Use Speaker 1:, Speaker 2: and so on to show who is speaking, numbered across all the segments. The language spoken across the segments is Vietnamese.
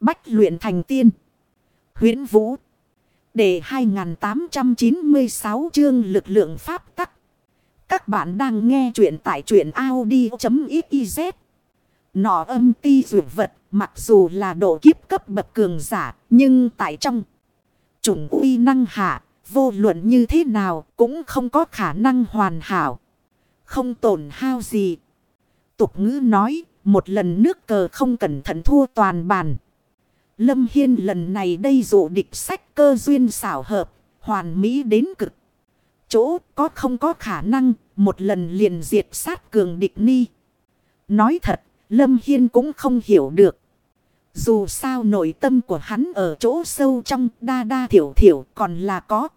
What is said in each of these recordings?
Speaker 1: Bách luyện thành tiên. huyễn Vũ. Để 2896 chương lực lượng pháp tắc. Các bạn đang nghe truyện tại truyện Audi.xyz. Nọ âm ti dụ vật, mặc dù là độ kiếp cấp bậc cường giả, nhưng tại trong chủng uy năng hạ, vô luận như thế nào cũng không có khả năng hoàn hảo. Không tổn hao gì. Tục ngữ nói, một lần nước cờ không cẩn thận thua toàn bàn. Lâm Hiên lần này đây dụ địch sách cơ duyên xảo hợp, hoàn mỹ đến cực. Chỗ có không có khả năng, một lần liền diệt sát cường địch ni. Nói thật, Lâm Hiên cũng không hiểu được. Dù sao nội tâm của hắn ở chỗ sâu trong đa đa thiểu thiểu còn là có.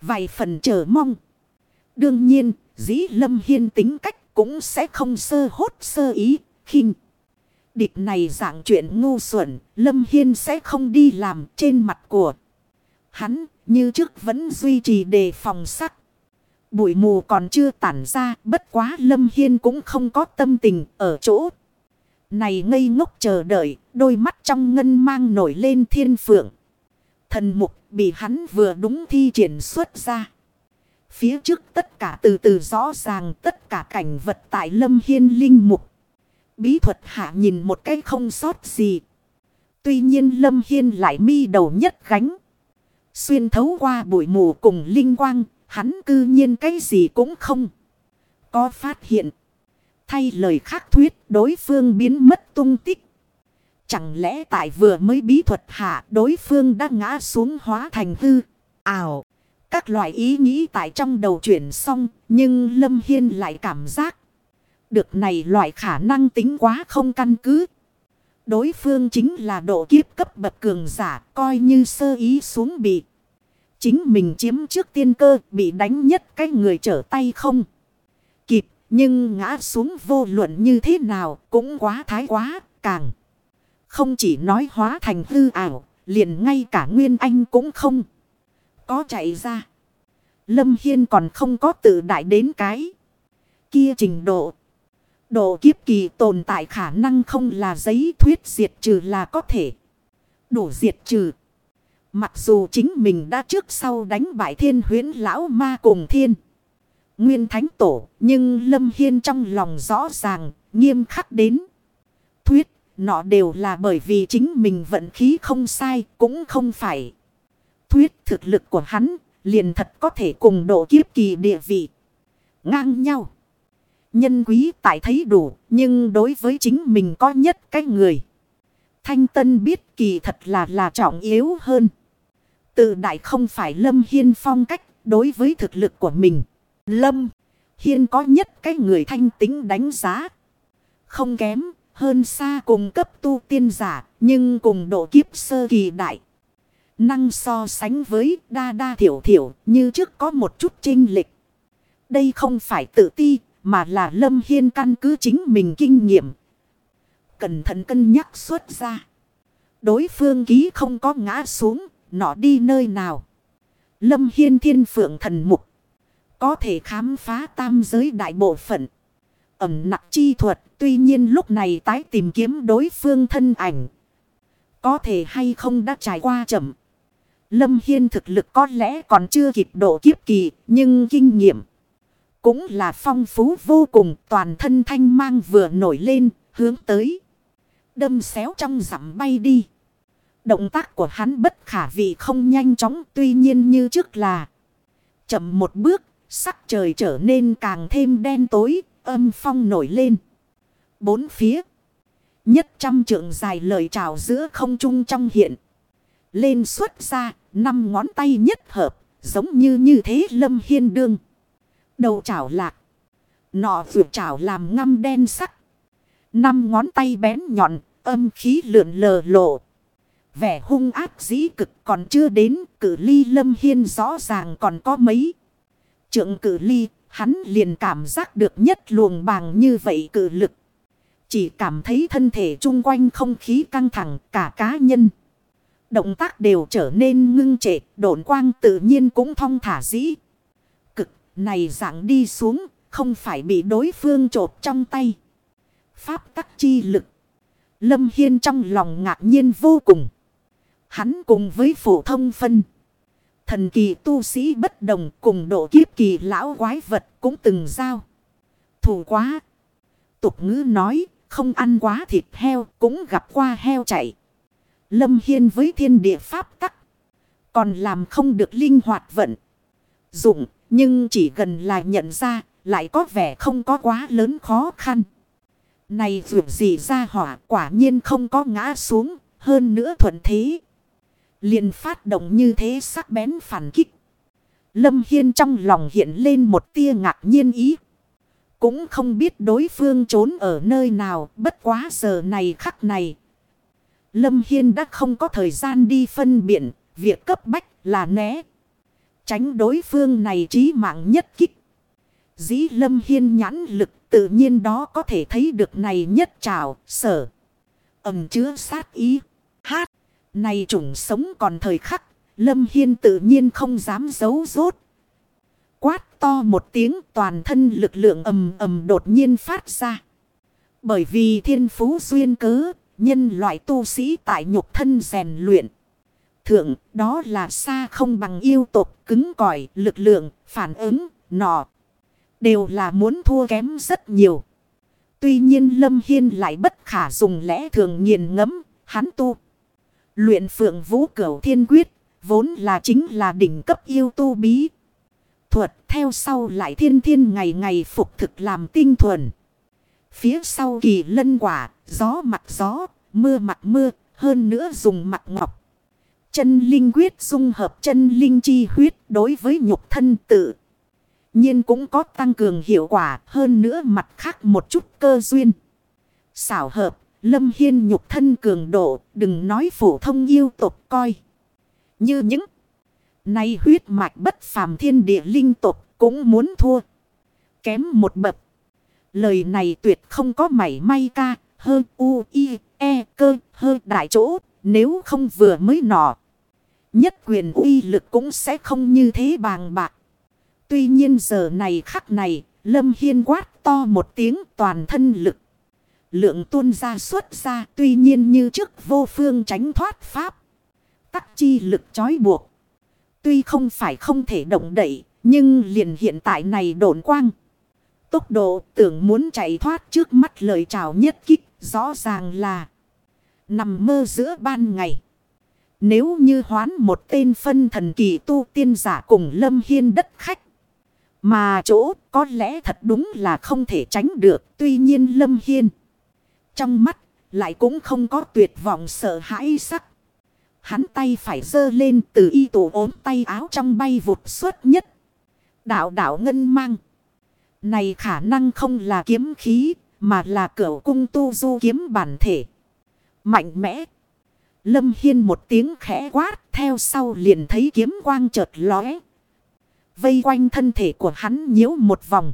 Speaker 1: Vài phần chờ mong. Đương nhiên, dĩ Lâm Hiên tính cách cũng sẽ không sơ hốt sơ ý, khinh. Địch này dạng chuyện ngu xuẩn, Lâm Hiên sẽ không đi làm trên mặt của hắn, như trước vẫn duy trì đề phòng sắc. Bụi mù còn chưa tản ra, bất quá Lâm Hiên cũng không có tâm tình ở chỗ. Này ngây ngốc chờ đợi, đôi mắt trong ngân mang nổi lên thiên phượng. Thần mục bị hắn vừa đúng thi triển xuất ra. Phía trước tất cả từ từ rõ ràng tất cả cảnh vật tại Lâm Hiên linh mục. Bí thuật hạ nhìn một cái không sót gì. Tuy nhiên Lâm Hiên lại mi đầu nhất gánh. Xuyên thấu qua bụi mù cùng linh quang, hắn cư nhiên cái gì cũng không. Có phát hiện. Thay lời khác thuyết đối phương biến mất tung tích. Chẳng lẽ tại vừa mới bí thuật hạ đối phương đã ngã xuống hóa thành hư. Ảo. Các loại ý nghĩ tại trong đầu chuyển xong. Nhưng Lâm Hiên lại cảm giác được này loại khả năng tính quá không căn cứ. Đối phương chính là độ kiếp cấp bậc cường giả, coi như sơ ý xuống bị. Chính mình chiếm trước tiên cơ, bị đánh nhất cái người trở tay không. Kịp, nhưng ngã xuống vô luận như thế nào cũng quá thái quá, càng. Không chỉ nói hóa thành hư ảo, liền ngay cả Nguyên Anh cũng không có chạy ra. Lâm Hiên còn không có tự đại đến cái kia trình độ. Độ kiếp kỳ tồn tại khả năng không là giấy thuyết diệt trừ là có thể. Đủ diệt trừ. Mặc dù chính mình đã trước sau đánh bại thiên huyến lão ma cùng thiên. Nguyên thánh tổ. Nhưng Lâm Hiên trong lòng rõ ràng. Nghiêm khắc đến. Thuyết. nó đều là bởi vì chính mình vận khí không sai. Cũng không phải. Thuyết thực lực của hắn. Liền thật có thể cùng độ kiếp kỳ địa vị. Ngang nhau. Nhân quý tại thấy đủ, nhưng đối với chính mình có nhất cái người. Thanh Tân biết kỳ thật là là trọng yếu hơn. Tự đại không phải Lâm Hiên phong cách đối với thực lực của mình. Lâm Hiên có nhất cái người thanh tính đánh giá. Không kém, hơn xa cùng cấp tu tiên giả, nhưng cùng độ kiếp sơ kỳ đại. Năng so sánh với đa đa thiểu thiểu như trước có một chút trinh lịch. Đây không phải tự ti, mà là Lâm Hiên căn cứ chính mình kinh nghiệm. Cẩn thận cân nhắc xuất ra. Đối phương ký không có ngã xuống, nọ đi nơi nào. Lâm Hiên thiên phượng thần mục. Có thể khám phá tam giới đại bộ phận. Ẩm nặng chi thuật, tuy nhiên lúc này tái tìm kiếm đối phương thân ảnh. Có thể hay không đã trải qua chậm. Lâm Hiên thực lực có lẽ còn chưa kịp độ kiếp kỳ, nhưng kinh nghiệm. Cũng là phong phú vô cùng, toàn thân thanh mang vừa nổi lên, hướng tới. Đâm xéo trong dặm bay đi. Động tác của hắn bất khả vị không nhanh chóng, tuy nhiên như trước là. Chậm một bước, sắc trời trở nên càng thêm đen tối, âm phong nổi lên. Bốn phía. Nhất trăm trượng dài lời trào giữa không trung trong hiện. Lên xuất ra năm ngón tay nhất hợp, giống như như thế lâm hiên đương. Đầu chảo lạc. Nọ vượt chảo làm ngâm đen sắc. Năm ngón tay bén nhọn, âm khí lượn lờ lộ. Vẻ hung ác dĩ cực còn chưa đến, cử ly lâm hiên rõ ràng còn có mấy. Trượng cử ly, hắn liền cảm giác được nhất luồng bàng như vậy cử lực. Chỉ cảm thấy thân thể chung quanh không khí căng thẳng cả cá nhân. Động tác đều trở nên ngưng trệ, độn quang tự nhiên cũng thong thả dĩ. Này dạng đi xuống, không phải bị đối phương trột trong tay. Pháp tắc chi lực. Lâm Hiên trong lòng ngạc nhiên vô cùng. Hắn cùng với phổ thông phân. Thần kỳ tu sĩ bất đồng cùng độ kiếp kỳ lão quái vật cũng từng giao. Thù quá. Tục ngữ nói không ăn quá thịt heo cũng gặp qua heo chạy. Lâm Hiên với thiên địa pháp tắc. Còn làm không được linh hoạt vận. Dụng nhưng chỉ gần là nhận ra lại có vẻ không có quá lớn khó khăn. Này dù gì ra hỏa quả nhiên không có ngã xuống hơn nữa thuận thế liền phát động như thế sắc bén phản kích. Lâm Hiên trong lòng hiện lên một tia ngạc nhiên ý. Cũng không biết đối phương trốn ở nơi nào bất quá giờ này khắc này. Lâm Hiên đã không có thời gian đi phân biện, việc cấp bách là né. Tránh đối phương này trí mạng nhất kích. Dĩ Lâm Hiên nhãn lực tự nhiên đó có thể thấy được này nhất trào, sở. Ẩm chứa sát ý. Hát. Này chủng sống còn thời khắc, Lâm Hiên tự nhiên không dám giấu rốt. Quát to một tiếng toàn thân lực lượng ầm ầm đột nhiên phát ra. Bởi vì thiên phú duyên cớ, nhân loại tu sĩ tại nhục thân rèn luyện. Thượng, đó là xa không bằng yêu tộc cứng cỏi, lực lượng, phản ứng, nọ. Đều là muốn thua kém rất nhiều. Tuy nhiên Lâm Hiên lại bất khả dùng lẽ thường nghiền ngẫm hắn tu. Luyện phượng vũ cửu thiên quyết, vốn là chính là đỉnh cấp yêu tu bí. Thuật theo sau lại thiên thiên ngày ngày phục thực làm tinh thuần. Phía sau kỳ lân quả, gió mặt gió, mưa mặt mưa, hơn nữa dùng mặt ngọc. Chân linh quyết dung hợp chân linh chi huyết đối với nhục thân tự. nhiên cũng có tăng cường hiệu quả hơn nữa mặt khác một chút cơ duyên. Xảo hợp Lâm Hiên nhục thân cường độ, đừng nói phổ thông yêu tục coi. Như những nay huyết mạch bất phàm thiên địa linh tục cũng muốn thua. Kém một bậc. Lời này tuyệt không có mảy may ca, hơn u, i, e, cơ, hơn đại chỗ, nếu không vừa mới nọ. Nhất quyền uy lực cũng sẽ không như thế bàng bạc. Tuy nhiên giờ này khắc này, Lâm Hiên quát to một tiếng toàn thân lực lượng tuôn ra xuất ra tuy nhiên như trước vô phương tránh thoát pháp. Tắc chi lực trói buộc. Tuy không phải không thể động đậy, nhưng liền hiện tại này đổn quang. Tốc độ tưởng muốn chạy thoát trước mắt lời chào nhất kích rõ ràng là nằm mơ giữa ban ngày. Nếu như hoán một tên phân thần kỳ tu tiên giả cùng lâm hiên đất khách. Mà chỗ có lẽ thật đúng là không thể tránh được. Tuy nhiên lâm hiên. Trong mắt lại cũng không có tuyệt vọng sợ hãi sắc. Hắn tay phải giơ lên từ y tổ ốm tay áo trong bay vụt suốt nhất. Đạo đạo ngân mang. Này khả năng không là kiếm khí, mà là cửa cung tu du kiếm bản thể. Mạnh mẽ. Lâm Hiên một tiếng khẽ quát theo sau liền thấy kiếm quang chợt lóe. Vây quanh thân thể của hắn nhiễu một vòng.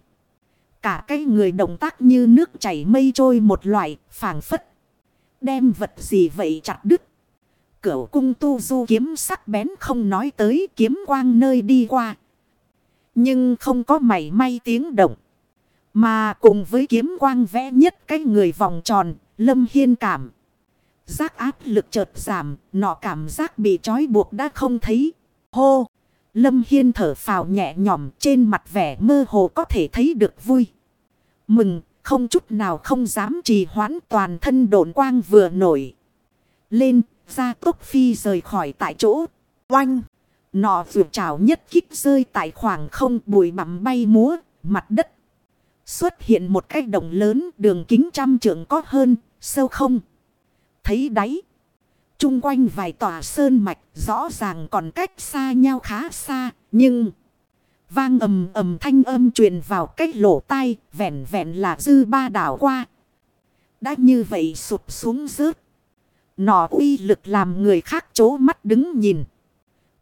Speaker 1: Cả cái người động tác như nước chảy mây trôi một loại, phảng phất. Đem vật gì vậy chặt đứt. Cửu cung tu du kiếm sắc bén không nói tới kiếm quang nơi đi qua. Nhưng không có mảy may tiếng động. Mà cùng với kiếm quang vẽ nhất cái người vòng tròn, lâm hiên cảm. Giác áp lực chợt giảm, nọ cảm giác bị trói buộc đã không thấy. Hô! Lâm Hiên thở phào nhẹ nhõm trên mặt vẻ mơ hồ có thể thấy được vui. Mừng, không chút nào không dám trì hoãn toàn thân độn quang vừa nổi. Lên, ra tốc phi rời khỏi tại chỗ. Oanh! Nọ vừa trào nhất kích rơi tại khoảng không bụi bặm bay múa, mặt đất. Xuất hiện một cái đồng lớn đường kính trăm trượng có hơn, sâu không. Thấy đáy. Trung quanh vài tòa sơn mạch rõ ràng còn cách xa nhau khá xa. Nhưng vang ầm ầm thanh âm truyền vào cách lỗ tai, vẹn vẹn là dư ba đảo qua. Đã như vậy sụp xuống rớt. Nọ uy lực làm người khác chố mắt đứng nhìn.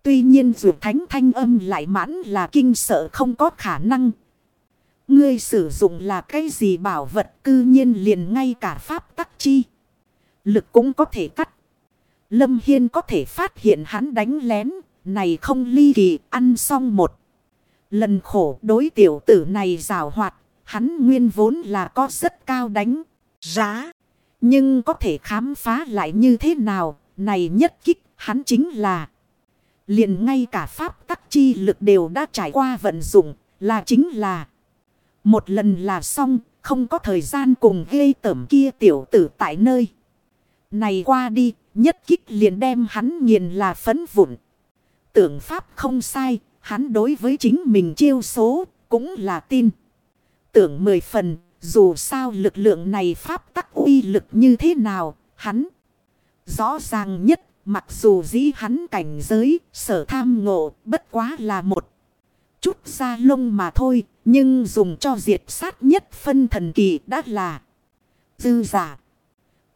Speaker 1: Tuy nhiên dù thánh thanh âm lại mãn là kinh sợ không có khả năng. Ngươi sử dụng là cái gì bảo vật cư nhiên liền ngay cả pháp tắc chi. Lực cũng có thể cắt. Lâm Hiên có thể phát hiện hắn đánh lén, này không ly kỳ, ăn xong một. Lần khổ đối tiểu tử này rào hoạt, hắn nguyên vốn là có rất cao đánh, giá. Nhưng có thể khám phá lại như thế nào, này nhất kích, hắn chính là. Liền ngay cả pháp tắc chi lực đều đã trải qua vận dụng, là chính là. Một lần là xong, không có thời gian cùng ghê tẩm kia tiểu tử tại nơi. Này qua đi, nhất kích liền đem hắn nghiền là phấn vụn. Tưởng pháp không sai, hắn đối với chính mình chiêu số, cũng là tin. Tưởng mười phần, dù sao lực lượng này pháp tắc uy lực như thế nào, hắn rõ ràng nhất, mặc dù dĩ hắn cảnh giới, sở tham ngộ, bất quá là một chút ra lông mà thôi, nhưng dùng cho diệt sát nhất phân thần kỳ đã là dư giả.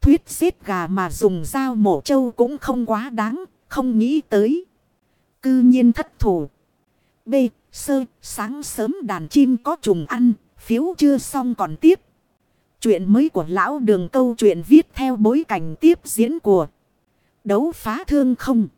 Speaker 1: Thuyết giết gà mà dùng dao mổ trâu cũng không quá đáng, không nghĩ tới. Cư nhiên thất thủ. B. Sơ, sáng sớm đàn chim có trùng ăn, phiếu chưa xong còn tiếp. Chuyện mới của lão đường câu chuyện viết theo bối cảnh tiếp diễn của đấu phá thương không.